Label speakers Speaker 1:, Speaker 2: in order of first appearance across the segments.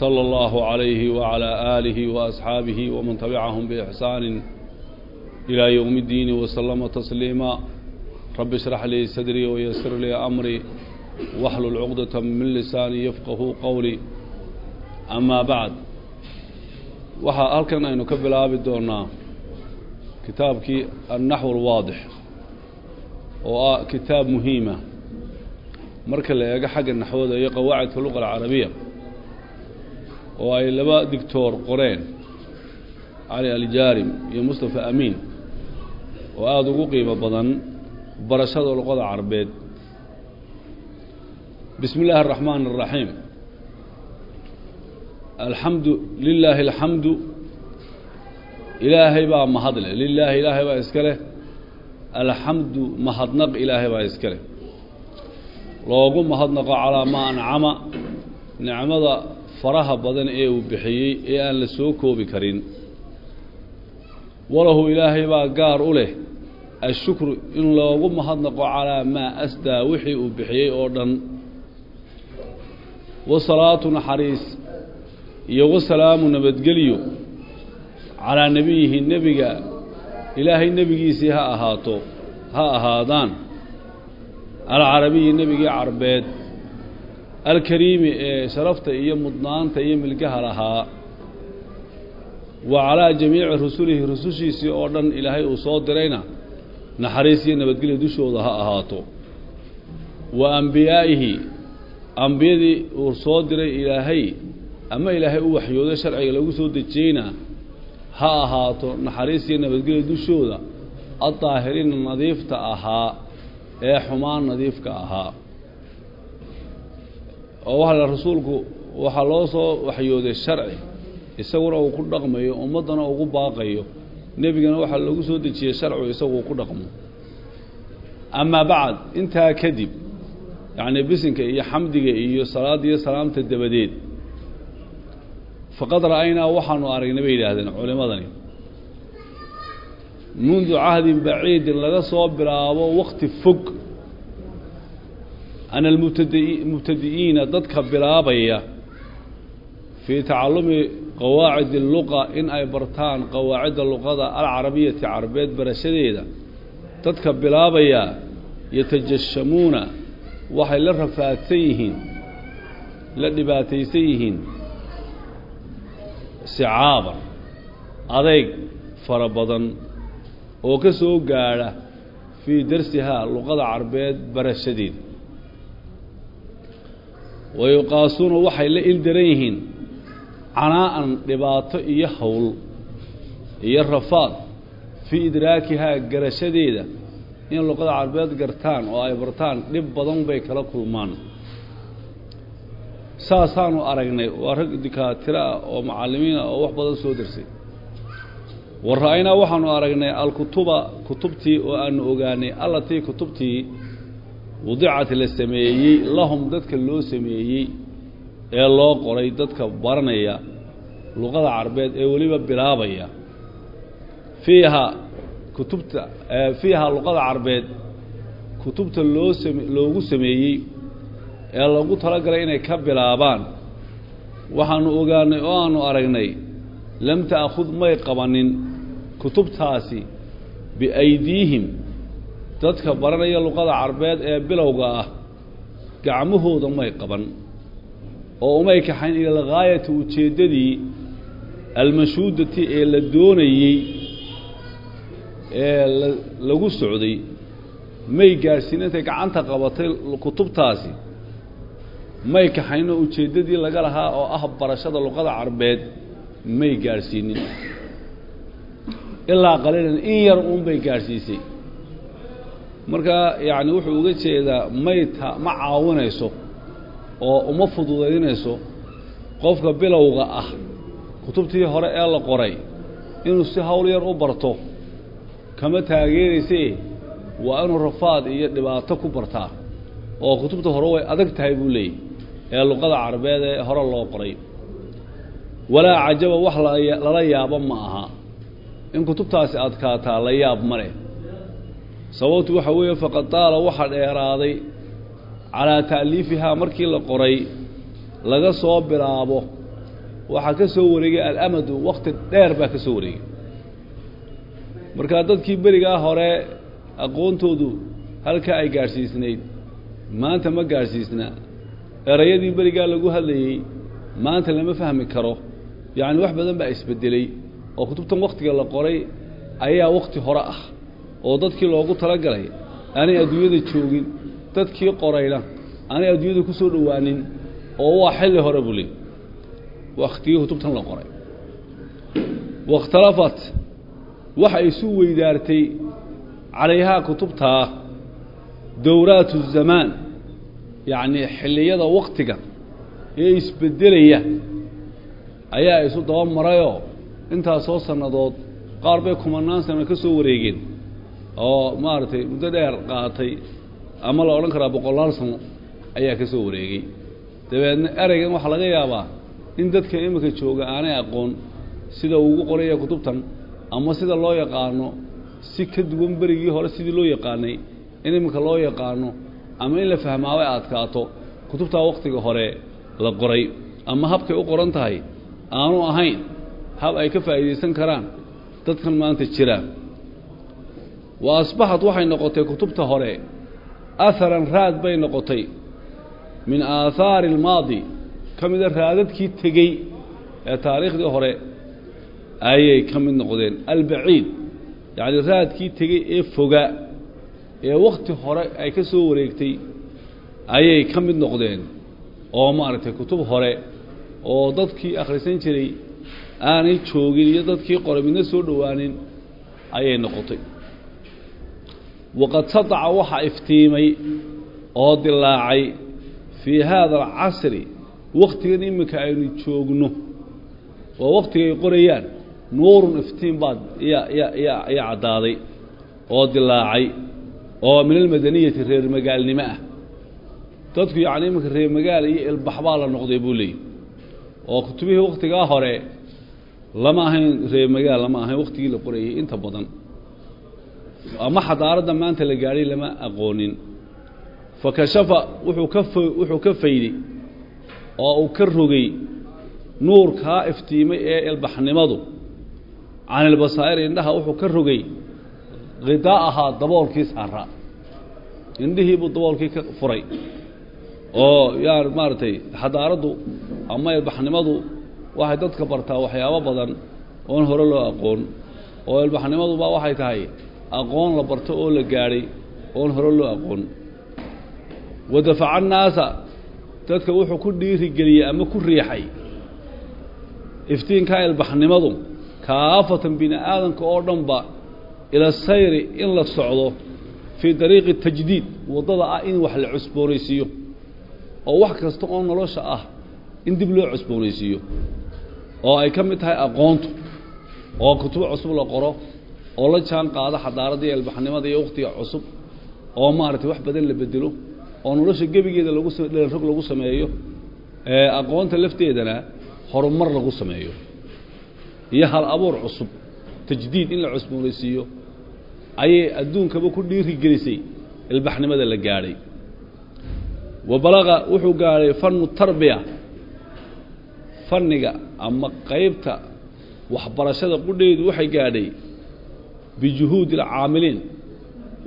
Speaker 1: صلى الله عليه وعلى آله وأصحابه ومن تبعهم بإحسان إلى يوم الدين وسلم تسليما رب اشرح لي صدري ويسر لي أمري واحلل عقدة من لساني يفقه قولي أما بعد waxaa halkan aynu ka bilaabi doonaa kitaabkii annaxw alwaadix oo ah kitaab muhiima marka la eego xagga naxwada iyo qawaacidka luqa alcarabiya oo ay laba digtoor qoreen cali aljaarim iyo mustafa amiin oo aada ugu qiimo badan barashada luqada carabeed bismi illaahi araxmaan araxiim alxamdu lilaahi alxamdu ilaahay baa mahadle lilaahi ilaahay baa iska leh. Alxamdu mahadnaq ilaahay baa iska leh. Loogu mahadnaqo calaa maa ancama nicmada faraha badan ee uu bixiyey ee aan la soo koobi karin. Walahu ilaahay baa gaar u leh ashukru in loogu mahadnaqo calaa maa asdaa wixii uu bixiyey oo dhan. Wasalaatu naxariis iyo wasalaamu nabadgelyo calaa nebiyihi nebiga. Ilaahay nebigiisii ha ahaato ha ahaadaan. Alcarabiyi nebigii carbeed alkariimi ee sharafta iyo mudnaanta iyo milgaha lahaa wa calaa jamiici rusulihi rusushiisii oo dhan ilaahay uu soo dirayna naxariis iyo nabadgelyo dushooda ha ahaato. Wa ambiyaa'ihi ambiyadii uu soo diray ilaahay ama ilaahay u waxyooday sharciga lagu soo dejiyeyna ha ahaato naxariis iyo nabadgelyo dushooda addaahiriina nadiifta ahaa ee xumaan nadiifka ahaa oo waxa rasuulku waxaa loo soo waxyooday sharci isaguna uu ku dhaqmayo ummaddana ugu baaqayo nebigana waxaa loogu soo dejiyey sharcigu isaguu ku dhaqmo. Amaa bacd intaa kadib yacnii bisinka iyo xamdiga iyo salaadda iyo salaamta dabadeed faqad ra'aynaa waxaanu aragnay bay yidhaahdeen culimadani mundu cahdin baciidin laga soo bilaabo wakti fog ana almubtadi'iina dadka bilaabaya fii tacallumi qawaacid alluqa in ay bartaan qawaacidda luqada alcarabiyati carabeed barashadeeda dadka bilaabaya yatajashamuuna waxay la rafaadsan yihiin la dhibaataysan yihiin sicaaban adeyg fara badan oo ka soo gaadha fii darsihaa luqada carbeed barashadeeda wa yuqaasuuna waxay la ildaran yihiin canaa'an dhibaato iyo howl iyo rafaad fii idraakihaa garashadeeda in luqada carbeed gartaan oo ay bartaan dhib badan bay kala kulmaan saasaanu aragnay waa rag dikaatiro ah oo macallimiin ah oo wax badan soo darsay wa waxaanu aragnay alkutuba kutubtii oo aanu ogaanay allatii kutubtii wadicat la sameeyey lahum dadka loo sameeyey ee loo qoray dadka baranaya luqada carbeed ee weliba bilaabaya. Fiiha kutubta fiiha luqada carbeed kutubta loo same loogu sameeyey ee lagu talagalay inay ka bilaabaan. Waxaanu ogaanay oo aanu aragnay lam ta'khud may qabanin kutubtaasi biaydiihim dadka baranaya luqada carbeed ee bilowga ah gacmahooda may qaban. Oo umay kaxayn ila alghaayati ujeeddadii almashhuudati ee la doonayey ee lagu socday. May gaadhsiin intay gacanta qabatay kutubtaasi. May kaxayno ujeeddadii laga lahaa oo ah barashada luqada carbeed may gaadhsiinin ilaa qaliilan in yar uunbay gaadhsiisay markaa yacni wuxuu uga jeedaa may ta ma caawinayso oo uma fududaynayso qofka bilowga ah. Kutubtii hore ee la qoray inuu si hawl yar u barto kama taageerayse waa inuu rafaad iyo dhibaato ku bartaa. Oo kutubta hore way adag tahay buu leeyay ee luqada carabeed ee hore loo qoray. Walaa cajaba wax lala yaabo ma aha. In kutubtaasi adkaataa la yaab ma leh sababtu waxa weeye faqad taala waxa dheeraaday calaa ta'liifihaa markii la qoray laga soo bilaabo. Waxaa ka soo wareegay alamadu wakti dheer baa ka soo wareegay. Markaa dadkii berigaa hore aqoontoodu halkaa ay gaadhsiisnayd maanta ma gaadhsiisna. Erayadii berigaa lagu hadlayey maanta lama fahmi karo. Yacni wax badan baa isbedelay oo kutubtan wakhtiga la qoray ayaa wakhti hore ah oo dadkii loogu talagalay aanay adduunyada joogin dadkii qorayna aanay adduunyada ku soo dhowaanin oo waa xilli hore buu leey wakhtigii kutubtan la qoray waاkhtalafat waxa isu weydaartay calayhaa kutubtaa dowraat الzamaan yacnii xilliyada waktiga ee isbedelaya ayaa isu daba marayoo intaasoo sannadood qaar bay kumanaan sano ka soo wareegeen oo maaragtay muddo dheer qaatay ama la odhan karaa boqolaal sano ayaa ka soo wareegay. Dabeedna ereygan waxaa laga yaabaa in dadka iminka jooga aanay aqoon sida ugu qoraya kutubtan ama sida loo yaqaano si ka duwan berigii hore sidii loo yaqaanay in iminka loo yaqaano ama in la fahmaabay adkaato kutubtaa wakhtiga hore la qoray. Ama habkay u qoran tahay aanu ahayn hab ay ka faa'iidaysan karaan dadkan maanta jira wa asbaxad waxay noqotay kutubta hore. Aharan raad bay noqotay. Min aathaari almaadi. Ka mida raadadkii tegey ee taariikhdii hore ayay ka mid noqdeen. Albaciid yacni raadkii tegey ee foga ee wakhti hore ay ka soo wareegtay ayay ka mid noqdeen. Oo maaragtay kutub hore oo dadkii akhrisan jiray aanay joogin iyo dadkii qoray midna soo dhowaanin ayay noqotay waqad sadaca waxaa iftiimay oo dilaacay fii haada alcasri wakhtigan iminka aynu joogno. Waa wakhtigay qorayaan. Nuurun iftiin baad ya ya ya ya caddaaday oo dilaacay oo min almadaniyati reer magaalnimo ah. Dadku yacni iminka reer magaal iyo ilbax baa la noqday buu leeyay. Oo kutubihii wakhtigaa hore lama ahayn reer magaal lama ahayn wakhtigii la qorayay inta badan ama xadaaradda maanta la gaadhay lama aqoonin. Fakashafa wuxuu ka f wuxuu ka fayday oo uu ka rogay nuurkaa iftiimay ee ilbaxnimadu. Can ilbasaa'ir indhaha wuxuu ka rogay khidaa'ahaa daboolkii saaraa indhihii buu daboolkii ka furay. Oo yaa maaragtay xadaaraddu ama ilbaxnimadu waxay dadka bartaa waxyaabo badan oon hore loo aqoon. Oo ilbaxnimaduba waxay tahay aqoon la barto oo la gaadhay oon hore loo aqoon. Wadafaca annaasa dadka wuxuu ku dhiirigeliyey ama ku riixay iftiinkaa ilbaxnimadu kaafatan bini aadamka oo dhanba ila sayri in la socdo fii dariiqi tajdiid waddada ah in wax la cusboonaysiiyo oo wax kasta oo nolosha ah in dib loo cusboonaysiiyo oo ay ka mid tahay aqoontu oo kutubo cusub la qoro oo la jaan qaado xadaaradda iyo ilbaxnimada iyo wakhtiga cusub oo maaragtay wax badan la bedelo oo nolosha gebigeeda lagu dheelrog lagu sameeyo ee aqoonta lafteedana horumar lagu sameeyo iyo hal abuur cusub tajdiid in la cusboonaysiiyo ayay adduunkaba ku dhiiri gelisay ilbaxnimada la gaadhay. Wa balaqa wuxuu gaadhay fanu tarbiya fanniga ama qaybta waxbarashada qudheedu waxay gaadhay bijuhuudi alcaamiliin.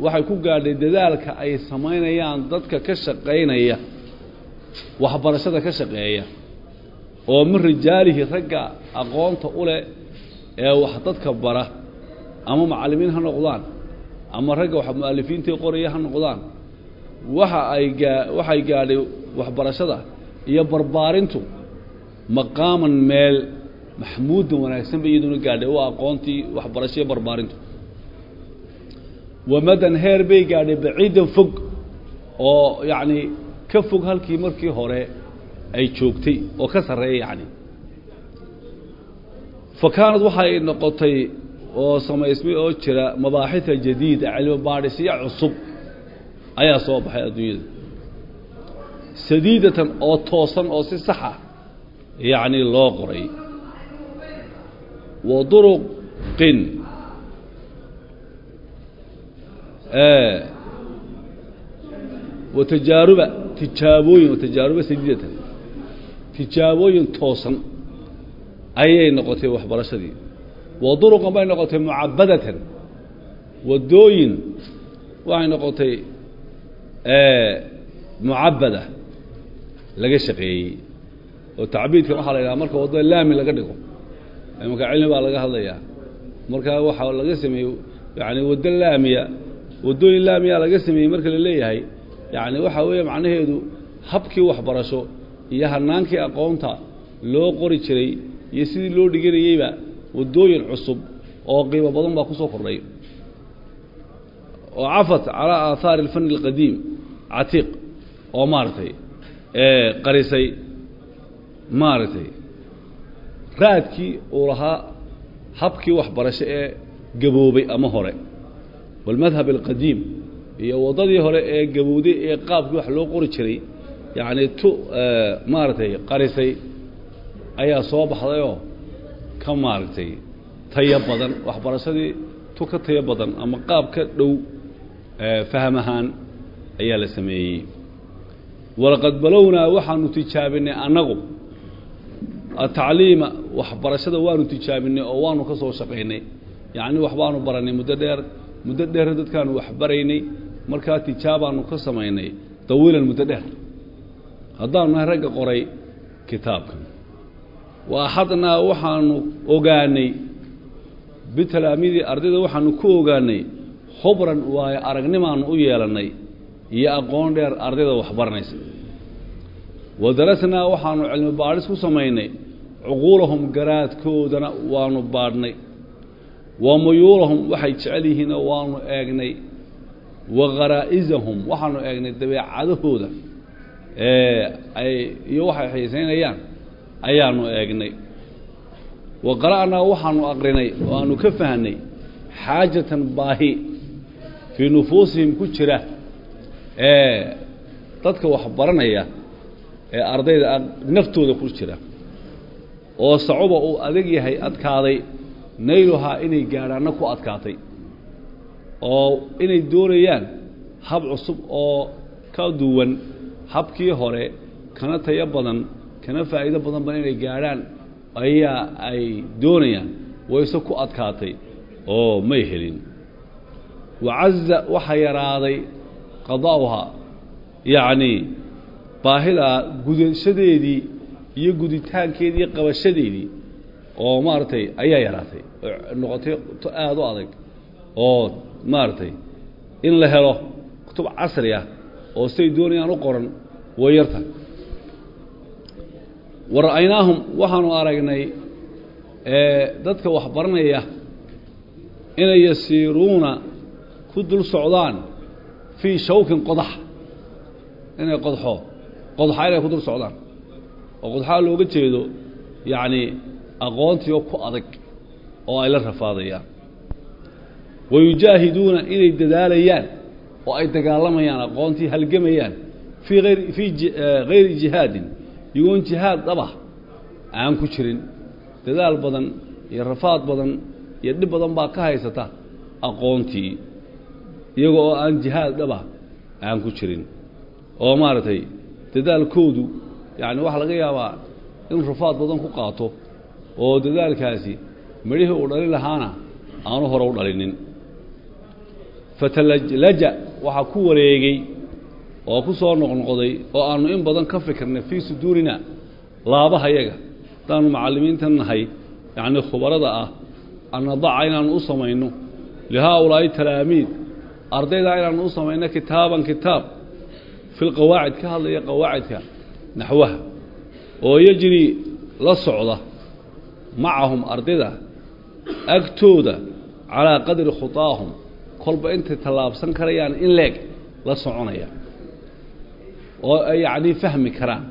Speaker 1: Waxay ku gaadhay dadaalka ay samaynayaan dadka ka shaqaynaya waxbarashada ka shaqeeya oo min rijaalihi ragga aqoonta u leh ee wax dadka bara ama macallimiin ha noqdaan ama ragga wax mu'alifiintii qoraya ha noqdaan. Waxa ay gaa waxay gaadhay waxbarashada iyo barbaarintu maqaaman meel maxmuudan wanaagsan bay iyaduna gaadhay waa aqoontii waxbarasho iyo barbaarintu wamadan heer bay gaadhay baciidan fog oo yacni ka fog halkii markii hore ay joogtay oo ka sarreeya yacni. Fa kaanad waxay noqotay oo samaysmay oo jira mabaaxita jadiida cilmi baadhisyo cusub ayaa soo baxay adduunyada. Sadiidatan oo toosan oo si saxa yacni loo qoray. Wa duruqin wa tajaaruba tijaabooyin wa tajaaruba sadiidatan. Tijaabooyin toosan ayay noqotay waxbarashadii. Wa duruqan bay noqotay mucabadatan waddooyin waxay noqotay mucabada laga shaqeeyey. Oo tacbiidka waxaa la yidhaha marka waddada laami laga dhigo. Marka cilmi baa laga hadlayaa. Markaa waxaa laga sameeyey yani waddo laamiya waddooyin laamiya laga sameeyey marka la leeyahay yani waxaa weeye macnaheedu habkii waxbarasho iyo hanaankii aqoonta loo qori jiray iyo sidii loo dhiganayeyba waddooyin cusub oo qiimo badan baa ku soo kordhay. Oo cafat calaa aathaari alfani alqadiim catiiq oo maaragtay qarisay maaragtay raadkii uu lahaa habkii waxbarasho ee gaboobay ama hore walmadhab alqadiim iyo waddadii hore ee gabowday ee qaabkii wax loo qori jiray yacni tu maaragtay qarisay ayaa soo baxdayoo ka maaragtay tayo badan waxbarashadii tu ka tayo badan ama qaab dhow faham ahaan ayaa la sameeyey. Walaqad balownaa waxaanu tijaabinay annagu atacliima waxbarashada waanu tijaabinay oo waanu ka soo shaqaynay. Yacni waxbaanu baranay muddo dheer muddo dheer dadkaanu waxbaraynay markaa tijaabaanu ka samaynay dawiilan muddo dheer. Haddaanu nahay ragga qoray kitaabkan. Wa axadnaa waxaanu ogaanay bitalaamiidii ardayda waxaanu ku ogaanay khubran waayo aragnimaanu u yeelannay iyo aqoon dheer ardayda waxbaranaysa wa darasnaa waxaanu cilmi baadhis ku samaynay cuquulahum garaadkoodana waanu baadhnay wa muyuulahum waxay jecel yihiinoo waanu eegnay. Wa kharaa'isahum waxaanu eegnay dabeecadahooda. Ay iyo waxay xiisaynayaan ayaanu eegnay. Wa qara'naa waxaanu aqrinay oo aanu ka fahnay xaajatan baahi fii nufuusihim ku jira. Ee dadka wax baranaya ee ardayda naftooda ku jira. Oo sacuba uu adag yahay adkaaday nayluhaa inay gaadhaanna ku adkaatay oo inay doonayaan hab cusub oo ka duwan habkii hore kana tayo badan kana faa'iido badanba inay gaadhaan ayaa ay doonayaan wayse ku adkaatay oo may helin. Wacaza waxa yaraaday qadaa'uhaa yacnii baahidaa gudashadeedii iyo guditaankeedii iyo qabashadeedii oo maaragtay ayaa yaraatay. Noqotay aada u adag oo maaragtay in la helo kutub casri ah oo say doonayaan u qoran way yarta wa waxaanu aragnay dadka wax baranaya inay yasiiruuna ku dul socdaan fii shawkin qodax. Inay qodxo qodxa inay ku dul socdaan. Oo qodxaa looga jeedo yacnii aqoontiioo ku adag oo ay la rafaadayaan. Wa yujaahiduuna inay dadaalayaan oo ay dagaalamayaan aqoontii halgamayaan fii ayr fii hayri jihaadin iyagoon jihaad dhaba aan ku jirin. Dadaal badan iyo rafaad badan iyo dhib badan baa ka haysata aqoontii iyaga oo aan jihaad dhaba aan ku jirin. Oo maaragtay dadaalkoodu yacni waxaa laga yaabaa in rafaad badan ku qaato oo dadaalkaasi midhihii uu dhalin lahaana aanu hore u dhalinin. Fatalajlaja waxaa ku wareegay oo ku soo noqnoqday oo aanu in badan ka fikirnay fii suduurina laabahayaga haddaanu macallimiinta nahay yacnii khubarada ah an nadaca inaanu u samayno lihaaulaa'i talaamiid ardaydaa inaanu u samayno kitaaban kitaab fi lqawaacid ka hadlaya qawaacidka naxwaha oo yejri la socda macahum ardayda agtooda calaa qadri khutaahum kolba intay tallaabsan karayaan in leeg la soconaya oo ay yacnii fahmi karaan.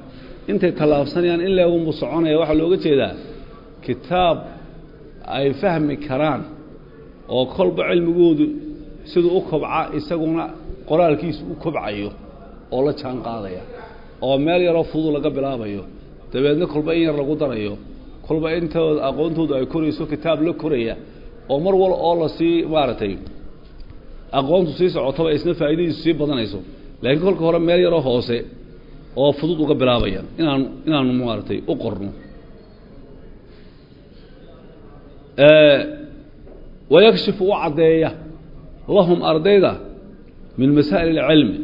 Speaker 1: Intay tallaabsanayaan in leegunbu soconaya waxaa looga jeedaa kitaab ay fahmi karaan oo kolba cilmigoodu siduu u kobca isaguna qoraalkiisu u kobcayo oo la jaan qaadaya oo meel yaroo fudud laga bilaabayo. Dabeedna kolba in yar lagu darayo kolba intooda aqoontoodu ay korayso kitaab la koraya oo mar wal oo la sii maaragtay aqoontu sii socotaba isna faa'iidadiisu sii badanayso. Laakiin kolka hore meel yaroo hoose oo fudud uga bilaabaya inaanu inaanu maaragtay u qorno. Wayakshifu u caddeeya lahum ardayda min masaa'il اlcilmi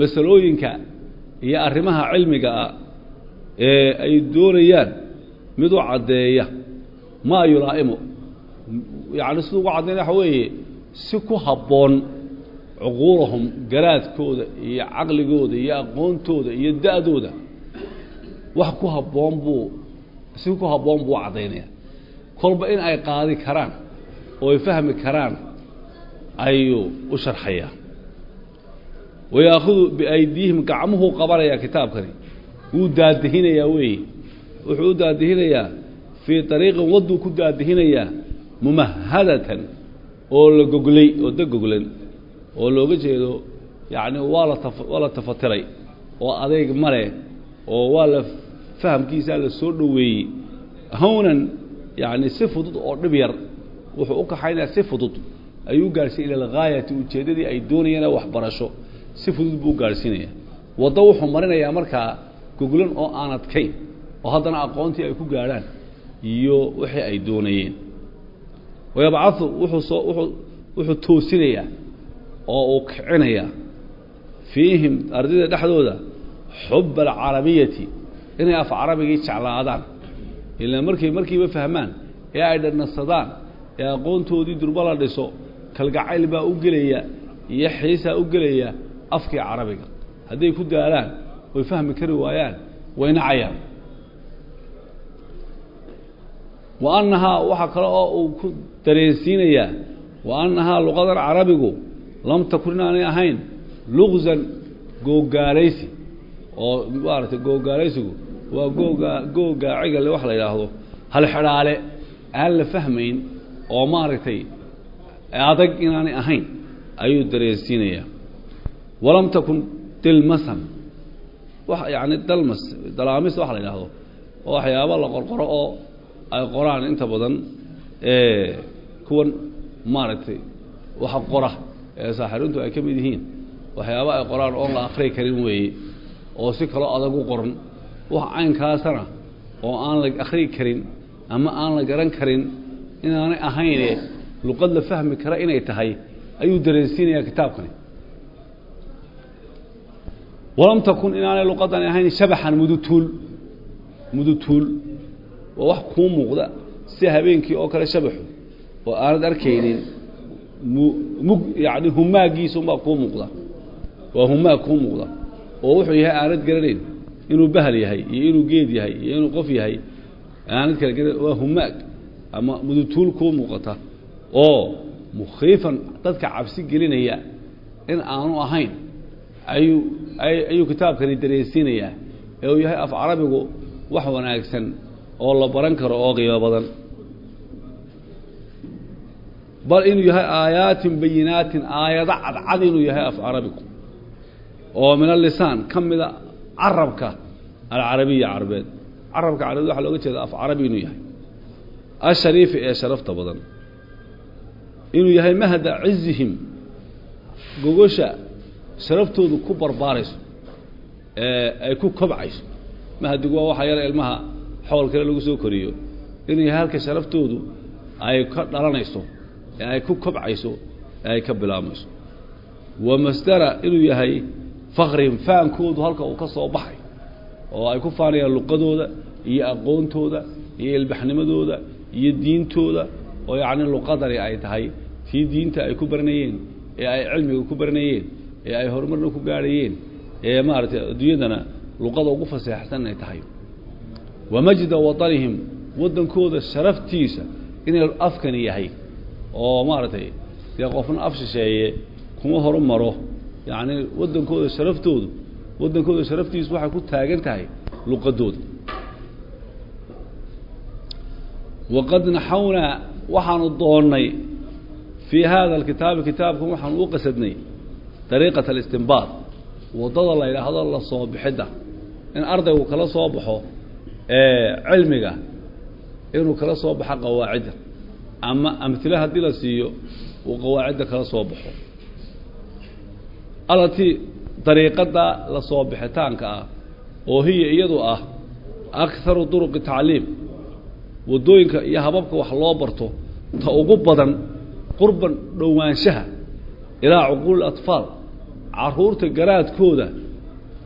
Speaker 1: masalooyinka iyo arrimaha cilmiga ah ee ay doonayaan mid u caddeeya maa yulaa'imu yacni siduu ugu caddaynaya waxa weeye si ku habboon cuquulahum garaadkooda iyo caqligooda iyo aqoontooda iyo da-dooda wax ku habboon buu si ku habboon buu caddaynaya kolba in ay qaadi karaan oo ay fahmi karaan ayuu u sharxayaa. Wayaakudu biaydiihim gacmuhuu qabanayaa kitaabkani. Wuu daadihinayaa weeye wuxuu u daadihinayaa fii ariiqin wadduu ku daadihinayaa mumahadatan oo la goglay da goglan oo looga jeedo yacni waa la waa la tafatiray oo adeyg male oo waa la fahamkiisaa la soo dhoweeyey. Hawnan yacni si fudud oo dhib yar wuxuu u kaxaynayaa si fudud. Ayuu gaadhsiin ila alghaayati ujeeddadii ay doonayeen waxbarasho. Si fudud buu u gaadhsiinayaa waddo wuxuu marinayaa markaa goglan oo aan adkayn oo haddana aqoontii ay ku gaadhaan iyo wixii ay doonayeen. Wayabcadu wuxuu soo wuxuu wuxuu toosinayaa oo uu kicinayaa fiihim ardayda dhexdooda xuba alcarabiyati inay af carabigii jeclaadaan. Ilaa markay markiiba fahmaan ee ay dhannasadaan ee aqoontoodii durba la dhiso kalgacayl baa u gelaya iyo xiisaa u gelaya afkii carabiga. Hadday ku daalaan oy fahmi kari waayaan way nacayaan wa annahaa waxaa kale oo uu ku dareensiinayaa wa annahaa luqadan carabigu lam takun inaanay ahayn luqsan googaaraysi oo maaragtay googaaraysigu waa googa googaaciga wax la yidhaahdo hal xidhaale aan la fahmayn oo maaragtay adag inaanay ahayn ayuu dareensiinayaa walam takun dilmasan wax yacni dalmas dalaamis waxa la yidhaahdo oo waxyaaba la ay qoraan inta badan kuwan maaragtay waxa qora ee saaxirintu ay ka mid yihiin. Waxyaaba ay qoraan oon la akri karin weeye oo si kaloo adag u qoran. Wax caynkaasana oo aan la akri karin ama aan la garan karin inaanay ahayne luqad la fahmi kara inay tahay ayuu dareensiinayaa kitaabkani. Walam takun inaanay luqadani ahayn shabaxan mudutuul mudutuul waa wax kuu muuqda si habeenkii oo kale shabaxu. Oo aanad arkaynin mug yani humaagiisunbaa kuu muuqda. Waa humaag kuu muuqda oo wuxuu yahay aanad garanayn. Inuu bahal yahay iyo inuu geed yahay iyo inuu qof yahay aanad kala garan waa humaag ama mudutuul kuu muuqata oo mukhiifan dadka cabsi gelinaya in aanu ahayn. Ayuu ayuu kitaabkani dareensiinayaa ee uu yahay af carabigu wax wanaagsan oo la baran karo oo qiimo badan. Bal inuu yahay aayaatin bayinaatin aayado cadcad inuu yahay af carabigu oo min alisaan ka mida carabka alcarabiya carabeed carabka carabeed waxaa looga jeeda af carabi inuu yahay. Ashariifi ee sharafta badan. Inuu yahay mahda cizihim gogosha sharaftoodu ku barbaarayso ee ay ku kobcayso. Mahadigu waa waxaa yar ilmaha xool kale lagu soo koriyo. Inuu yahay halka sharaftoodu ay ka dhalanayso ee ay ku kobcayso ee ay ka bilaabmayso. Wa masdara inuu yahay fakrihim faankoodu halka uu ka soo baxay oo ay ku faanayaan luqadooda iyo aqoontooda iyo ilbaxnimadooda iyo diintooda oo yacni luqadani ay tahay tii diinta ay ku baranayeen ee ay cilmiga ku baranayeen ee ay horumarna ku gaadhayeen ee maaragtay adduunyadana luqada ugu faseexsan ay tahay wa majda wadanihim waddankooda sharaftiisa inay afkani yahay oo maaragtay dee qofna af shisheeye kuma horu maro yacni waddankooda sharaftoodu waddankooda sharaftiisu waxay ku taagan tahay luqadooda waqad naxawnaa waxaanu doonnay fii hada alkitaabi kitaabkan waxaanu u qasadnay dariiqat alistinbaad waddada la yidhaahdo la soo bixidda in ardaygu kala soo baxo cilmiga inuu kala soo baxo qawaacidda. Ama amhile haddii la siiyo uu qawaacidda kala soo baxo. Alatii dariiqadda la soo bixitaanka ah oo hiya iyadu ah akharu duruqi tacliim. Waddooyinka iyo hababka wax loo barto ta ugu badan qurban dhowaanshaha ilaa cuquuli atfaal carruurta garaadkooda.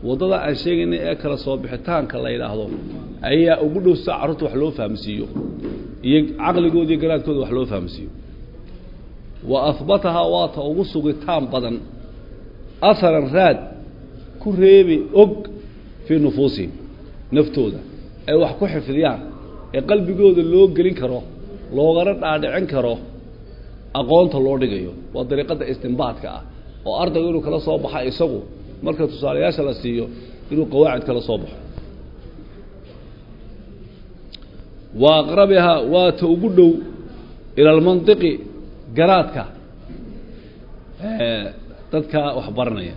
Speaker 1: Waddada aan sheegayna ee kala soo bixitaanka la yidhaahdo ayaa ugu dhow sa carruurta wax loo fahamsiiyo. Iyo caqligooda iyo garaadkooda wax loo fahamsiiyo. Wa ahbatahaa waa ta ugu sugitaan badan. Aharan raad ku reebi og fii nufuusihim naftooda. Ay wax ku xifdiyaan ee qalbigooda loo gelin karo loogana dhaadhicin karo aqoonta loo dhigayo. Waa dariiqadda istinbaadka ah oo ardaygu inuu kala soo baxa isagu. Marka tusaalayaasha la siiyo inuu qawaacid kala soo baxo wa aqrabihaa waa ta ugu dhow ila almandiqi garaadka. Dadka wax baranaya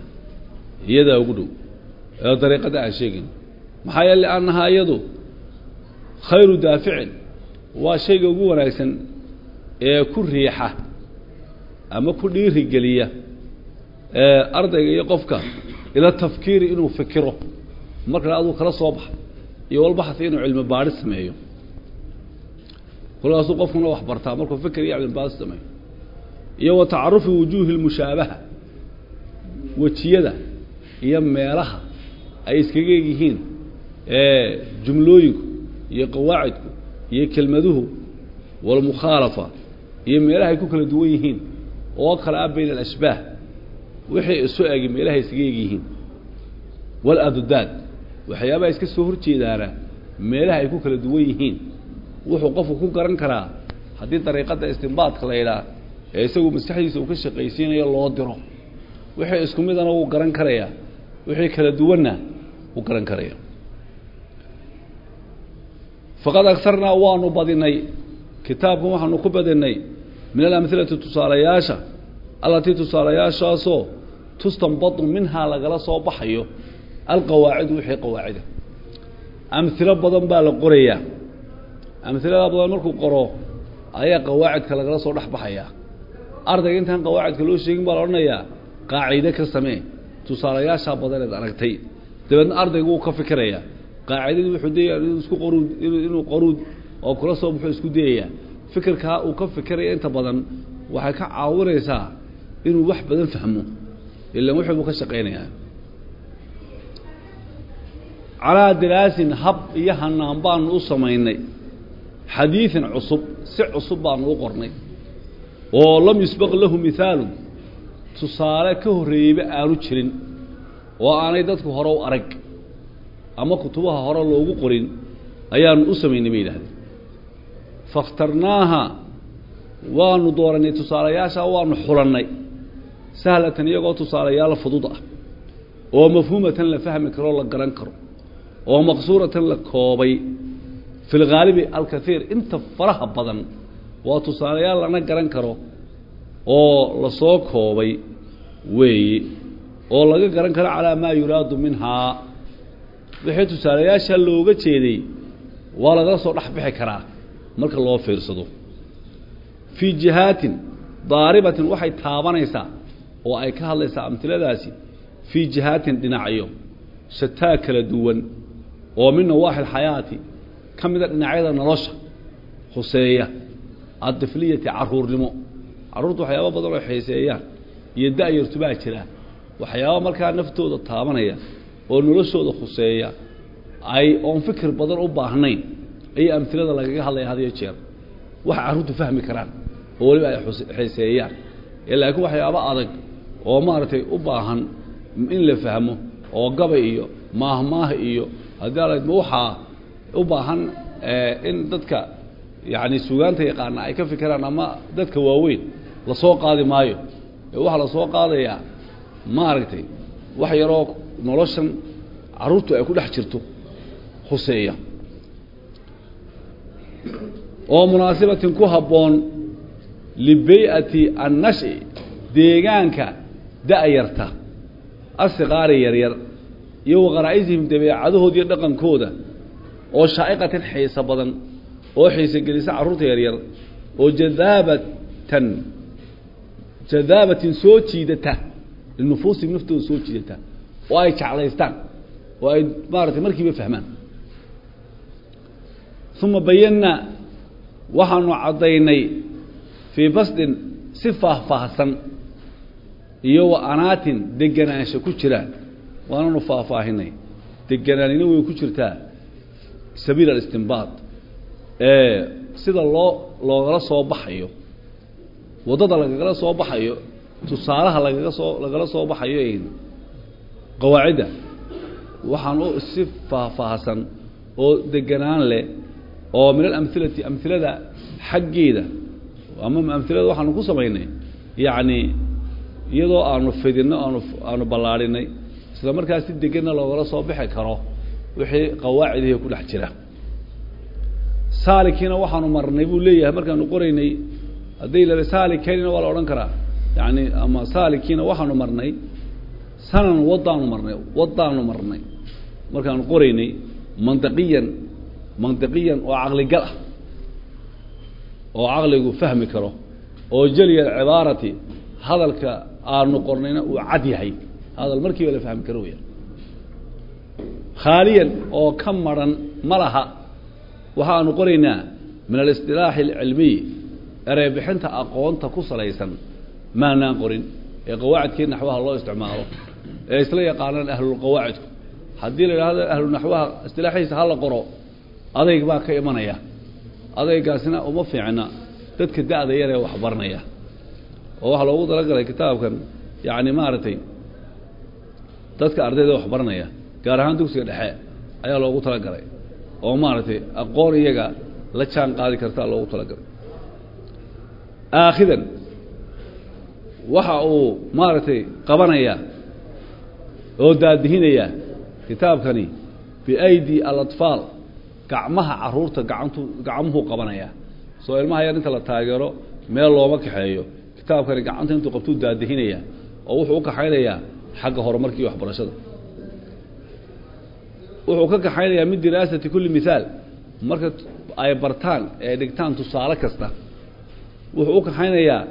Speaker 1: iyadaa ugu dhow. Ee dariiqada aan sheegin. Maxaa yeele liannahaa iyadu khayru daaficin. Waa shayga ugu wanaagsan ee ku riixa ama ku dhiirigeliya ardayga iyo qofka ila tafkiiri inuu fikiro. Markale aduu kala soo baxa iyo walbaxsi inuu cilmi baadhi sameeyo kolkaasuu qofkuna wax bartaa markuu fikir iyo cilmi baadhi sameeyo iyo wa tacarufi wujuuhi lmushaabaha wejiyada iyo meelaha ay iskaga egyihiin jumlooyinku iyo qawaacidku iyo kelmaduhu walmukhaalafa iyo meelaha ay ku kala duwan yihiin oo kale ah bayna alashbaah wixii isu egi meelahay iskaga egyihiin. Waladudaad waxyaabaha iska soo horjeedaana meelaha ay ku kala duwan yihiin wuxuu qofku ku garan karaa haddii dariiqadda istinbaadka la yidhaah ee isagu maskaxdiisa uu ka shaqaysiinayo loo diro. Wixii isku midana wuu garan karayaa wixii kala duwanna wuu garan karaya. Faqad agarnaa waanu badinay. Kitaabkan waxaanu ku badinay. Min alamhilati tusaalayaasha. Allatii tusaalayaashaasoo tustanbadu minhaa lagala soo baxayo. Alqawaacidu wixii qawaacida amhilo badan baa la qorayaa amhilada badan markuu qoro ayaa qawaacidka lagala soo dhex baxayaa ardayga intaan qawaacidka loo sheegin baa la odhanayaa qaacide ka samee. Tusaalayaashaa badaneed aragtay. Dabeedna ardaygu wuu ka fikirayaa. Qaacidadii wuxuu dayaya inuu isku qoruud inuu qoruud oo kula soo muxuu isku dayayaa fikirkaa uu ka fikiraya inta badan waxay ka caawinaysaa inuu wax badan fahmo ilan wixii buu ka shaqaynayaa calaa diraasin hab iyo hanaan baanu u samaynay xadiidan cusub si cusub baanu u qornay oo lam yusbaq lahu mihaalun tusaale ka horreeyeyba aanu jirin oo aanay dadku hore u arag ama kutubaha hore loogu qorin ayaanu u samaynay bay yidhahdeen fakhtarnaaha waanu dooranay tusaalayaashaa waanu xulannay sahlatan iyagoo tusaalayaal fudud ah oo mafhuumatan la fahmi karoo la garan karo oo maqsuuratan la koobay fi lghaalibi alkaiir inta faraha badan waa tusaalayaal lana garan karo oo la soo koobay weeye oo laga garan karo calaa maa yuraadu minhaa wixii tusaalayaashaa looga jeeday waa lagala soo dhex bixi karaa marka loo fiirsado fii jihaatin daaribatin waxay taabanaysaa oo ay ka hadlaysaa amtiladaasi fii jihaatin dhinacyo shataa kala duwan oo min nawaaxi alxayaati ka mida dhinacyada nolosha huseeya addifliyati caruurnimo. Carruurta waxyaaba badan oo xiiseeyaan iyo da-yartubaa jira waxyaaba markaa naftooda taabanaya oo noloshooda khuseeya ay oon fikir badan u baahnayn ayay amtilada lagaga hadlaya had iyo jeer. Waxa carruurtu fahmi karaan oo weliba ay xiiseeyaan ee laakiin waxyaaba adag oo maaragtay u baahan in la fahmo oo gabay iyo maahmaah iyo haddii aladma waxaa u baahan in dadka yacni sugaanta yaqaana ay ka fikiraan ama dadka waaweyn la soo qaadi maayo. Ee waxaa la soo qaadayaa maaragtay wax yaroo noloshan carruurtu ay ku dhex jirto huseeya oo munaasibatin ku habboon libey-ati annashi deegaanka da-yarta asiqaari yaryar iyo wa qaraa'isihim dabeecadahooda iyo dhaqankooda oo shaa'iqatin xiiso badan oo xiiso gelisa carruurta yaryar oo jadaabatan jadaabatin soo jiidata linufuusihim naftooda soo jiidata oo ay jeclaystaan oo ay maaratay markiiba fahmaan. Uma bayanna waxaanu caddaynay fii basdin si faahfaahsan iyo wa anaatin deganaansho ku jira waananu faahfaahinay. Deganaanina way ku jirtaa sabiil alistinbaad ee sida loo loogala soo baxayo waddada lagagala soo baxayo tusaalaha lagaga soo lagala soo baxayo qawaacidda waxaan u si faahfaahsan oo deganaan leh oo min alamhilati amhilada xaggeeda ama amhilada waxaanu ku samaynay yacni iyadoo aanu fidinno aanu aanu ballaadhinay isla markaas deganna loogala soo bixi karo wixii qawaacidihi ku dhex jira. Saalikiina waxaanu marnay buu leeyahay markaanu qoraynay haddii la saalikenina waa la odhan karaa. Yani ama saalikiina waxaanu marnay sanan wadaanu marnay wadaanu marnay. Markaanu qoraynay mantiqiyan mantiqiyan oo caqligal ah oo caqligu fahmi karo oo jeliya cibaarati hadalka aanu qornayna uu cad yahay. Hadal markiiba la fahmi karo weya khaaliyan oo ka maran ma laha waxaanu qoraynaa min alisطilaaxi اlcilmiy ereybixinta aqoonta ku salaysan maanaan qorin. Ee qawaacidkii naxwaha loo isticmaalo. Ee isla yaqaanaan ahlulqawaacidku haddii la idhaahdo ahlu naxwaha istilaaxiisa hala qoro adayg baa ka imanaya. Adaygaasina uma fiicna dadka da-da yar ee waxbaranaya oo waxaa loogu talagalay kitaabkan yacni maaragtay dadka ardayda waxbaranaya gaar ahaan dugsiga dhexe ayaa loogu talagalay oo maaragtay aqoon iyaga la jaan qaadi kartaa loogu talagalay aakhidan waxa uu maaragtay qabanaya oo daadihinaya kitaabkani biaydi alatfaal gacmaha carruurta gacantu gacmuhuu qabanaya soo ilmaha yar inta la taageero meel looma kaxeeyo. Kitaabkani gacanta intuu qabtuu daadihinaya oo wuxuu u kaxaynayaa xagga horumarkii waxbarashada wuxuu ka kaxaynayaa min diraasati kulli mithaal. Marka ay bartaan ee dhigtaan tusaale kasta wuxuu u kaxaynayaa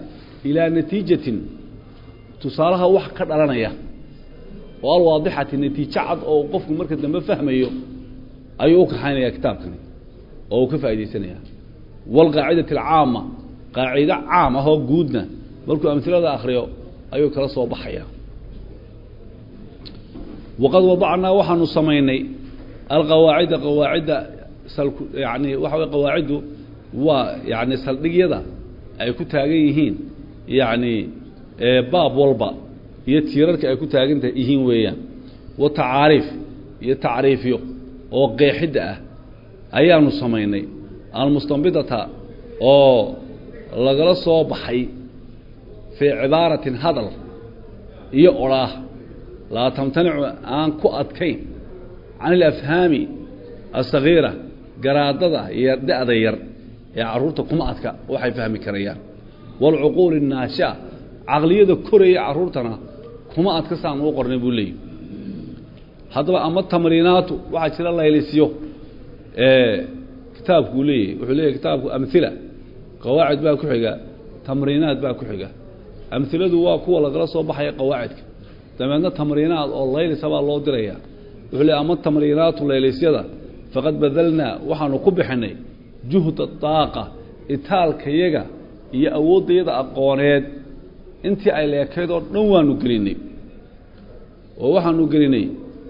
Speaker 1: ilaa natiijatin tusaalaha wax ka dhalanaya. Oo alwaadixati natiijo cad oo qofku marka dambe fahmayo ayuu u kaxaynayaa kitaabkani oo uu ka faa'iidaysanaya. Waalqaacidati alcaama qaacido caam ah oo guudna markuu amhilada akriyo ayuu kala soo baxaya. Waqad wadacnaa waxaanu samaynay alqawaacida qawaacidda salku yani waxa way qawaaciddu waa yani saldhigyada ay ku taagan yihiin yacni baab walba iyo tiirarka ay ku taagan yihiin weeyaan. Wa tacaariif iyo tacriifyo oo qeexidda ah ayaanu samaynay. Almustanbitata oo lagala soo baxay fii cibaaratin hadal iyo odhaah laa tamtanicu aan ku adkayn can ilafhaami asagiira garaadada iyo da-da yar ee carruurta kuma adka waxay fahmi karayaan waalcuquuli الnaashi'a caqliyada koraya carruurtana kuma adka saan uu qornay buu leeyahy haddaba ama tamriinaatu waxaa jira laylisyo kitaabkuu leeyahy wuxuu leeyahy kitaabku amhila qawaacid baa ku xiga tamriinaad baa ku xiga amhiladu waa kuwa lagala soo baxaya qawaacidka dabeedna tamriinaad oo laylisa baa loo diraya wuxuu leey ama tamriinaatu laylisyada faqad badalnaa waxaanu ku bixinay juhda daaqa itaalkayaga iyo awooddayada aqooneed. Intii ay leekayd oo dhan waanu gelinay. Oo waxaanu gelinay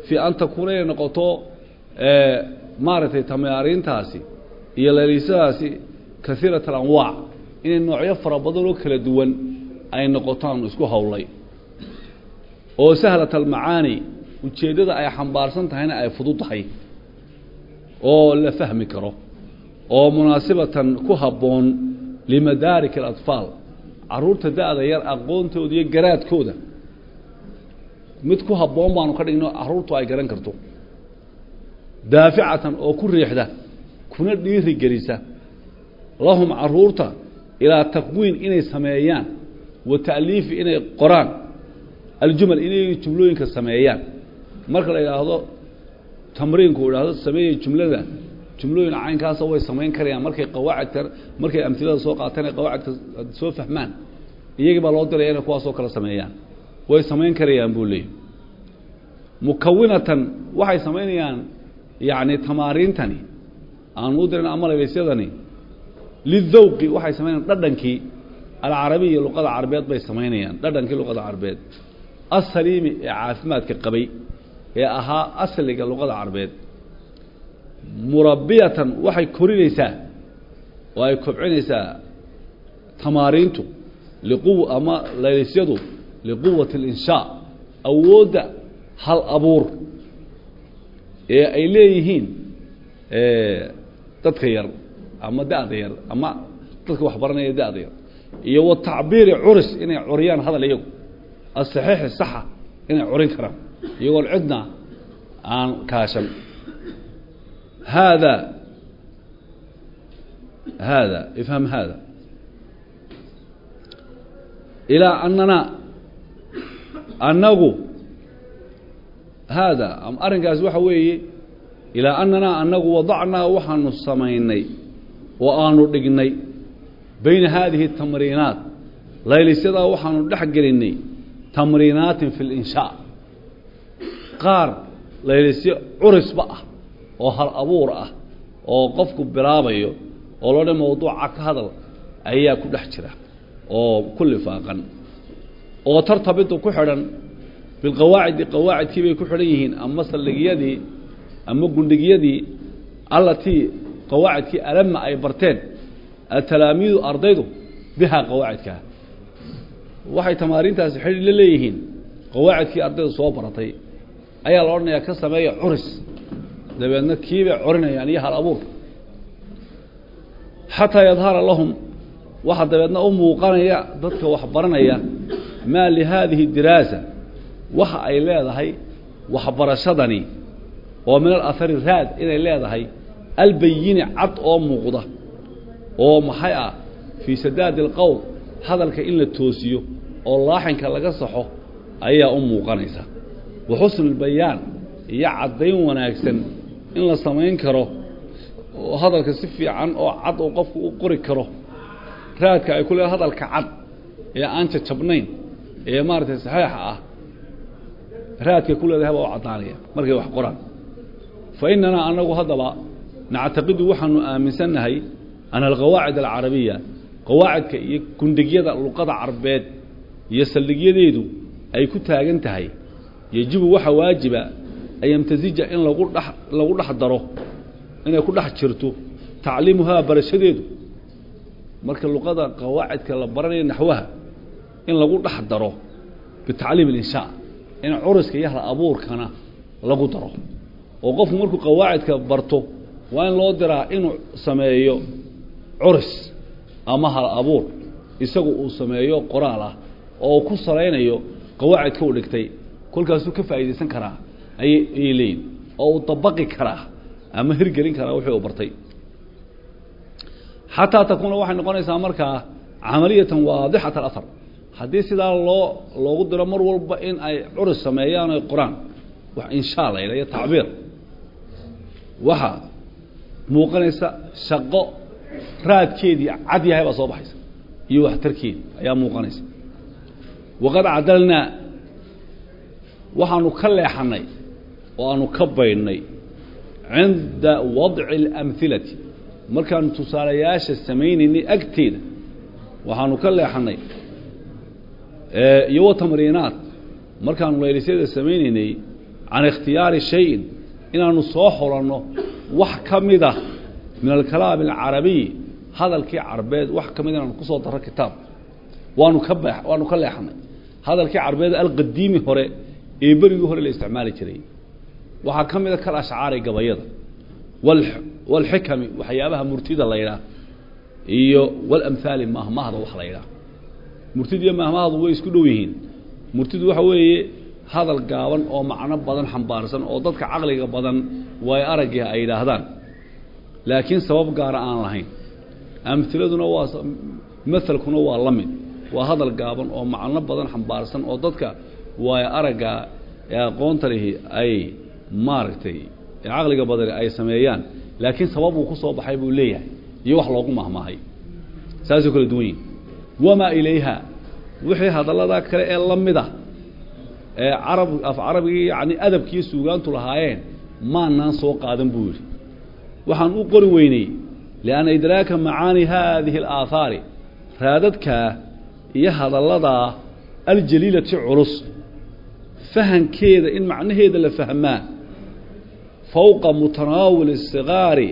Speaker 1: fii an takuuna inay noqoto maaragtay tamaariintaasi iyo laylisyadaasi kaiirat alanwaac inay noocyo fara badan oo kala duwan ay noqotaanu isku howlay oo sahlat almacaani ujeeddada ay xambaarsan tahayna ay fudud tahay. Oo la fahmi karo. Oo munaasibatan ku habboon limadaarik alatfaal carruurta da-da yar aqoontooda iyo garaadkooda. Mid ku habboon baanu ka dhigno carruurtu ay garan karto. Daaficatan oo ku riixda kuna dhiiri gelisa. Lahum carruurta ilaa takwiin inay sameeyaan wa ta'liifi inay qoraan. Aljumal inay jumlooyinka sameeyaan marka la idhaahdo tamriinku idhaahdo sameeyey jumlada jumlooyin caynkaasa way samayn karayaan. Markay qawaacidka markay amhilada soo qaataan ay qawaacidka soo fahmaan iyagii baa loo diraya inay kuwaasoo kale sameeyaan. Way samayn karayaan buu leeyay mukawinatan waxay samaynayaan yacni tamaariintani aan u dirin amalaysyadani lidawqi waxay samaynayaan dhadhankii. Alcarabiya luqada carabeed bay samaynayaan dhadhankii luqada carabeed asaliimi ee caafimaadka qabay ee ahaa asliga luqada carabeed murabiyatan waxay korinaysaa oo ay kobcinaysaa tamaariintu liquw ama laylisyadu liquwati alinshaa awoodda hal abuur ee ay leeyihiin dadka yar ama da-da yar ama dadka waxbaranaya da-da yar iyo wa tacbiiri curis inay curiyaan hadal iyagu asaxiixi saxa inay curin karaan iyagoon cidna aan kaashan haada haada ifham haada ilaa anana annagu haada arrinkaas waxa weeye ilaa ananaa annagu wadacnaa waxaanu samaynay oo aanu dhignay bayna haadihi tamriinaat laylisyadaa waxaanu dhex gelinay tamriinaatin fi linshaa qaar laylisyo curisba ah oo hal abuur ah oo qofku bilaabayo oo loo dhan mawduuca ka hadal ayaa ku dhex jira oo ku lifaaqan. Oo tartabitu ku xidhan bilqawaacidi qawaacidkii bay ku xidhan yihiin ama saldhigyadii ama gundhigyadii allatii qawaacidkii alama ay barteen atalaamiidu ardaydu bihaa qawaacidkaa waxay tamaariintaasi xidhi la leeyihiin qawaacidkii ardaydu soo baratay ayaa la odhanayaa ka sameeya curis. Dabeedna kiibay corinayaan iyo hal abuurka xataa yadhara lahum waxaa dabeedna u muuqanaya dadka wax baranaya maa lihaadihi diraasa waxa ay leedahay waxbarashadani oo min alahari raad inay leedahay albayini cad oo muuqda oo maxay ah fii sadaadi alqowl hadalka in la toosiyo oo laaxinka laga saxo ayaa u muuqanaysa wa xusnu lbayaan iyo caddayn wanaagsan in la samayn karo oo hadalka si fiican oo cad uu qofku u qori karo. Raadka ay ku leedahay hadalka cad ee aan jajabnayn ee maaragtay saxiixa ah raadkay ku leedahay baa u caddaanaya markay wax qoraan. Fa inanaa annagu haddaba nactaqidu waxaanu aaminsannahay ana alqawaacid alcarabiya qawaacidka iyo gundhigyada luqada carbeed iyo saldhigyadeedu ay ku taagan tahay yejibu waxa waajiba an yamtasija in lagu dhex lagu dhex daro inay ku dhex jirto. Tacliimuhaa barashadeedu marka luqada qawaacidka la baranayo naxwaha in lagu dhex daro bitacliim alinshaa in curiska iyo hal abuurkana lagu daro. Oo qofku markuu qawaacidka barto waa in loo diraa inuu sameeyo curis ama hal abuur isagu uu sameeyo qoraal ah oo ku salaynayo qawaacidka u dhigtay kolkaasuu ka faa'iidaysan karaa ayay leeyihiin oo uu dabaqi karaa ama hirgelin karaa wixii uu bartay. Xataa takuuna waxay noqonaysaa markaa camaliyatan waadixata alahar haddii sidaa loo loogu diro mar walba in ay curis sameeyaan oy qoraan wax inshaa la iyo tacbiir. Waxa muuqanaysa shaqo raadkeedii cad yahay baa soo baxaysa iyo waxtarkeedi ayaa muuqanaysa. Waqad cadalnaa waxaanu ka leexanay oo aanu ka baydhnay cinda wadci اlamhilati markaanu tusaalayaasha samaynaynay agteeda waxaanu ka leexanay iyo wa markaanu laylisyada samaynaynay can ikhtiyaari shayin inaanu soo xulanno wax ka mida min alkalaam alcarabiy hadalkii carbeed wax ka mid inaanu ku soo darro kitaab. Waanu ka waanu ka leexanay hadalkii carbeed alqadiimi hore ee berigii hore la isticmaali jiray. Waxaa ka mida kal ashcaari gabayada. Wal walxikami waxyaabaha murtida la yidhaah iyo walamhaali mahmahda wax la yidhaah. Murtid iyo mahmahdu way isku dhow yihiin. Murtidu waxa weeye hadal gaaban oo macno badan xambaarsan oo dadka caqliga badan way araggii ay yidhaahdaan. Laakiin sabab gaara aan lahayn. Amhiladuna waa mahalkuna waa la mid. Waa hadal gaaban oo macno badan xambaarsan oo dadka waayo aragga ee aqoonta lihi ay maaragtay caqliga badani ay sameeyaan laakiin sabab uu ku soo baxay buu leeyahay iyo wax loogu mahmaahay saasoo kala duwan yihiin wamaa ilayha wixii hadalladaa kale ee la ah ee carab af carabigii yacni adabkiiyo suugaantu lahaayeen maanaan soo qaadan buu yidhi. Waxaan u qori weynay lianna idraaka macaani haadihi alaahaari raadadkaa iyo hadalladaa aljaliilati culus fahankeeda in macnaheeda la fahmaa. Fowqa mutanaawili sikaari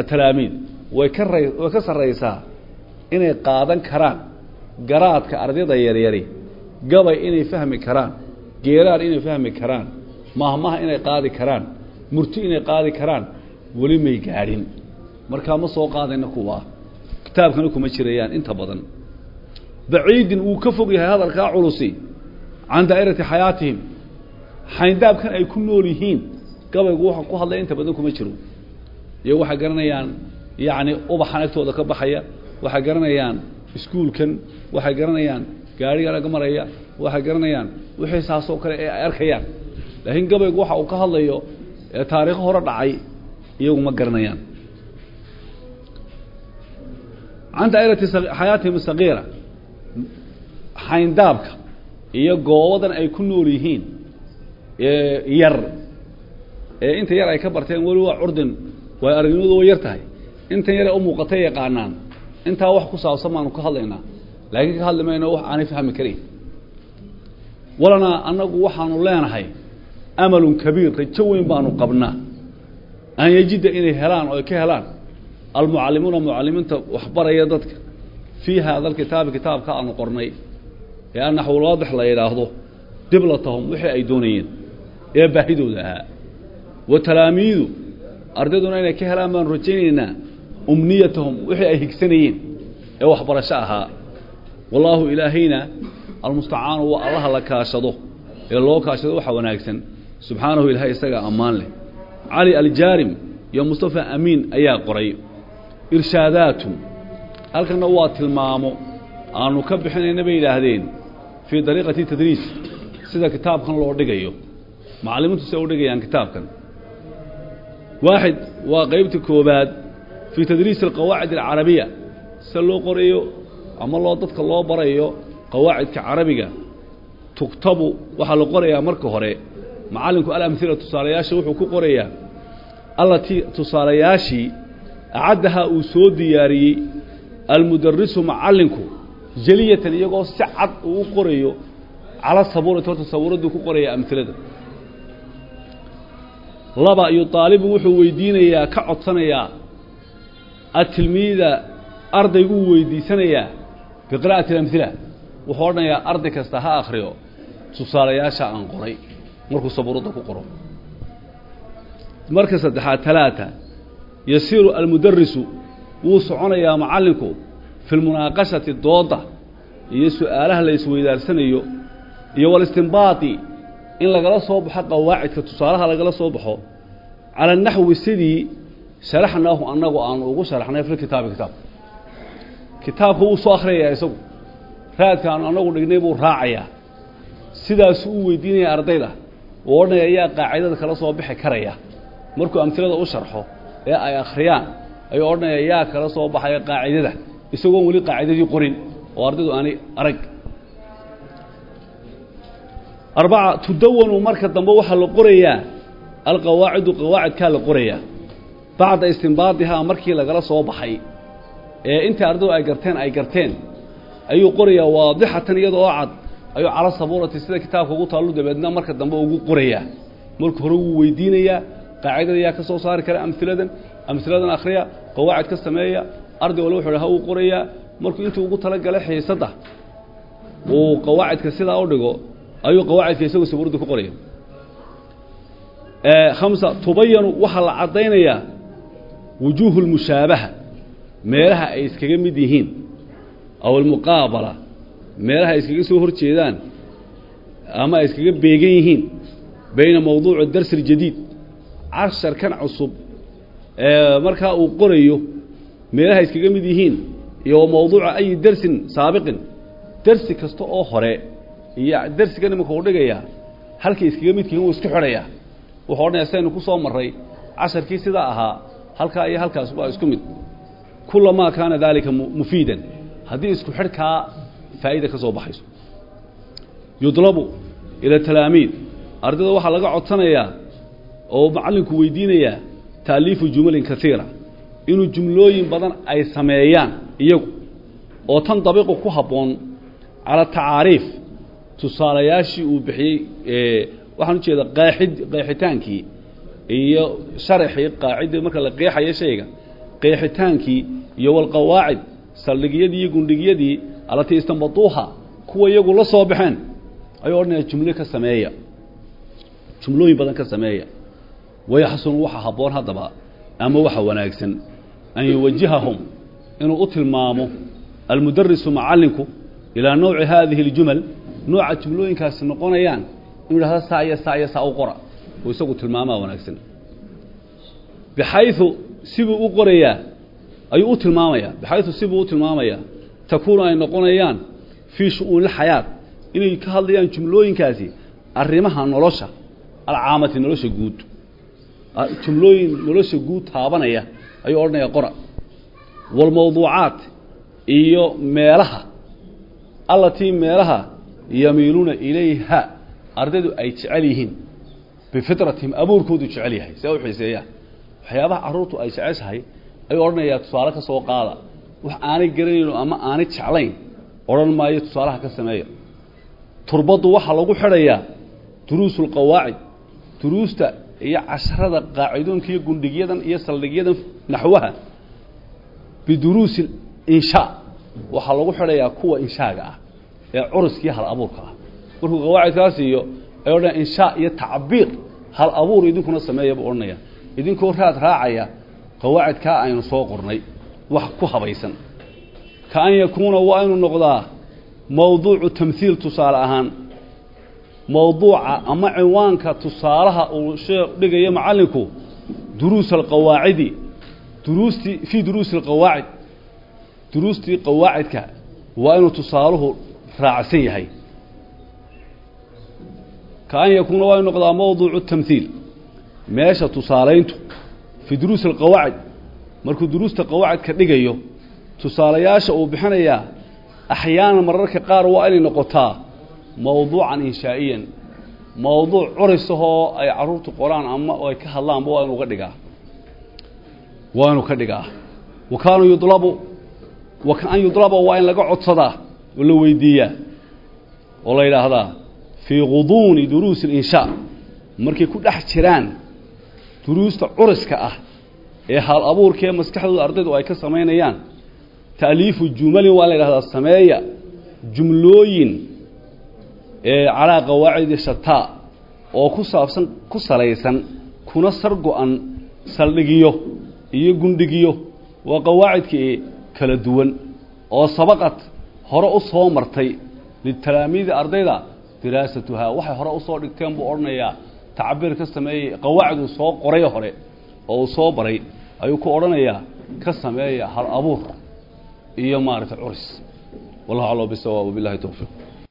Speaker 1: atalaamiid way ka ray way ka sarraysaa inay qaadan karaan garaadka ardayda yaryari gabay inay fahmi karaan geeraar inay fahmi karaan mahmaha inay qaadi karaan murti inay qaadi karaan weli may gaadhin. Markaa ma soo qaadayna kuwaa kitaabkana kuma jirayaan inta badan. Baciidin wuu ka fog yahay hadalkaa culusi can daa'irati xayaatihim xayndaabkan ay ku nool yihiin gabaygu waxa ku hadlaya inta badan kuma jiro iyo waxay garanayaan yacni ubaxan agtooda ka baxaya waxay garanayaan iskuulkan waxay garanayaan gaariga laga maraya waxay garanayaan wixii saasoo kale ee ay arkayaan laakiin gabaygu waxa uu ka hadlayo ee taariikho hore dhacay iyagu ma garanayaan can daa'irati xayaatihim sagiira xayndaabka iyo goobadan ay ku nool yihiin yar. Ee inta yar ay ka barteen weli waa curdin way aragnimadu way yar tahay. Intan yar u muuqatay yaqaanaan. Intaa wax ku saabsan baanu ka hadlaynaa. Laakiin ka hadli mayno wax aanay fahmi karayn walanaa annagu waxaanu leenahay amalun kabiir rajo weyn baanu qabnaa. An yajida inay helaan oo ay ka helaan. Almucallimuuna mucallimiinta waxbaraya dadka. Fii haada alkitaabi kitaabka aanu qornay ee annaxwulwaadix la yidhaahdo diblatahum wixii ay doonayeen ee baahidooda ahaa wa talaamiidu ardayduna inay ka helaan baanu rajaynaynaa umniyatahum wixii ay higsanayeen ee waxbarasho ahaa wallaahu ilaahayna almustacaanu waa allaha la kaashado ee loo kaashado waxa wanaagsan subxaanahu ilahay isagaa ammaan leh cali aljaarim iyo mustafa amiin ayaa qoray irshaadaatun halkanna waa tilmaamo aanu ka bixinayna bay yidhaahdeen fii dariiqati tadriis sida kitaabkan loo dhigayo. Macallimiintu siday u dhigayaan kitaabkan. Waaxid waa qaybta koobaad fii tadriisi alqawaacid alcarabiya. Sida loo qorayo ama loo dadka loo barayo qawaacidka carabiga tugtabu waxaa la qorayaa marka hore. Macallinku alamhila tusaalayaasha wuxuu ku qorayaa allatii tusaalayaashii acaddahaa uu soo diyaariyey almudarisu macallinku jeliyatan iyagoo si cad uu u qorayo cala sabuurati horta sabuuradduu ku qoraya amhilada laba yuaalibu wuxuu weydiinayaa ka codsanayaa atilmiida ardayguu weydiisanayaa biqira'ati alamhila wuxuu odhanayaa arday kasta ha akhriyo tusaalayaasha aan qoray markuu sabuuradda ku qoro. Marka saddexaad talaata yasiiru almudarisu wuu soconayaa macallinku fi lmunaaqashati doodda iyo su'aalaha la isweydaarsanayo iyo walistinbaati in lagala soo baxo qawaacidka tusaalaha lagala soo baxo cala naxwi sidii sharaxnaahu annagu aanu ugu sharaxnay fi kitaabi kitaabka kitaabka wuu soo akhriyayaa isagu raadka aanu annagu dhignay buu raacayaa sidaasuu u weydiinaya ardayda uu odhanaya ayaa qaacidada kala soo bixi karaya markuu amhilada u sharxo ee ay akhriyaan ayuu odhanaya yaa kala soo baxaya qaacidada isagoon weli qaacidadii qorin oo ardaydu aanay arag. Arbaca tudawanu marka dambe waxaa la qorayaa alqawaacidu qawaacidkaa la qorayaa. Bacda istinbaadihaa markii lagala soo baxay ee intii ardaydu ay garteen ay garteen ayuu qorayaa waadixatan iyada oo cad ayuu cala sabuurati sida kitaabka ugu taallu dabeedna marka dambe ugu qorayaa. Marka hore wuu weydiinayaa qaacidada yaa ka soo saari kara amhiladan amhiladan akhriya qawaacid ka sameeya arday wale wuxuu ha uu qorayaa markuu intuu ugu talagalay xiisadda uu qawaacidka sidaa u dhigo ayuu qawaacidka isagoo sabuuradda ku qoraya. Khamsa tubayanu waxaa la caddaynayaa wujuuhu lmushaabaha meelaha ay iskaga mid yihiin aw almuqaabala meelaha ay iskaga soo hor jeedaan ama ay iskaga beegan yihiin bayna mawduuci darsi اljadiid casharkan cusub markaa uu qorayo meelaha iskaga mid yihiin iyo mawduuca ayi dersin saabiqin dersi kasta oo hore iyo dersigan imanka u dhigayaa halkay iskaga midka yihiin wuu isku xidhayaa wuxuu odhanaya saynu ku soo marray casharkii sidaa ahaa halkaa iyo halkaas waa isku mid. Kulamaa kaana daalika mufiidan. Haddii isku xidhkaa faa'ida ka soo baxayso. Yudlabu ila talaamiid. Ardayda waxaa laga codsanayaa oo macallinku weydiinayaa taaliifu jumalin kaiira inuu jumlooyin badan ay sameeyaan iyagu oo tan dabiiqu ku habboon cala tacaariif tusaalayaashii uu bixiyey waxaan ujeeda qeexid qeexitaankii iyo sharaxii qaacidii marka la qeexayo shayga qeexitaankii iyo walqawaacid saldhigyadii iyo gundhigyadii alatii istanbaduuha kuwa iyagu la soo baxeen ayuu odhanaya jumlo ka sameeya. Jumlooyin badan ka sameeya. Wayaxsunu waxa habboon haddaba ama waxa wanaagsan an yuwajihahum inuu u tilmaamo almudarisu macallinku ilaa nawci haadihi اljumal nooca jumlooyinkaasi noqonayaan inuu idhahdo saa iyo saa iyo saa u qora oo isagu tilmaamaa wanaagsan. Bixayu sibuu u qorayaa ayuu u tilmaamayaa bixayu sibuu u tilmaamayaa takuunu ay noqonayaan fii shu'uuni اlxayaat inay ka hadlayaan jumlooyinkaasi arrimaha nolosha alcaamati nolosha guud jumlooyin nolosha guud taabanaya ayuu odhanaya qora. Walmawduucaat iyo meelaha. Allatii meelaha yamiiluuna ilayha. Ardaydu ay jecel yihiin. Bifitratihim abuurkoodu jecel yahay. See u xiiseeyaan waxyaabaha carruurtu ay jeceshahay ayuu odhanayaa tusaale ka soo qaada. Wax aanay garanayno ama aanay jeclayn odhan maayo tusaalaha ka sameeya. Turbaddu waxaa lagu xidhayaa duruusu lqawaacid duruusta iyo casharada qaacidoonka iyo gundhigyadan iyo saldhigyadan naxwaha biduruusi inshaa waxaa lagu xidhayaa kuwa inshaaga ah ee curuskii hal abuurka ah. Markuu qawaacidkaas iyo ay odhanaya inshaa iyo tacbiir hal abuur idinkuna sameeya buu odhanaya idinkoo raad raacaya qawaacidkaa aynu soo qornay wax ku habaysan. Ka an yakuuna waa inuu noqdaa mawduucu tamhiil tusaale ahaan mawduuca ama cinwaanka tusaalaha uu sheekh dhigayo macallinku duruus alqawaacidi duruustii fii duruusi alqawaacid duruustii qawaacidka waa inuu tusaaluhu raacsan yahay. Ka an yakuuna waa inu noqdaa mawduucu tamhiil meesha tusaalayntu fii duruusi alqawaacid markuu duruusta qawaacidka dhigayo tusaalayaasha uu bixinayaa axyaanan mararka qaar waa inay noqotaa mawduucan inshaa'iyan. Mawduuc curisahoo ay carruurtu qoraan ama ay ka hadlaanba waa inuu ga dhigaa. Waa inuu ka dhigaa. Wa kaanu yudlabu. Wa an yudlaba waa in laga codsadaa oo la weydiiyaa oo la yidhaahdaa fii guduuni duruusi alinshaa markay ku dhex jiraan duruusta curiska ah ee haal abuurkaee maskaxdooda ardaydu ay ka samaynayaan ta'liifu jumalin waa la yidhahdaa sameeya jumlooyin calaa qawaacidi shataa oo ku saabsan ku salaysan kuna sar go-an saldhigiyo iyo gundhigiyo waa qawaacidkii kala duwan oo sabaqad hore u soo martay litalaamiidi ardayda diraasatuhaa waxay hore u soo dhigteen buu odhanayaa tacbiir ka sameeyey qawaacid soo qoray hore oo uu soo baray ayuu ku odhanayaa ka sameeya hal abuur iyo maaragtay curis. Wallahu aclam bisawaab wabillahi towfiiq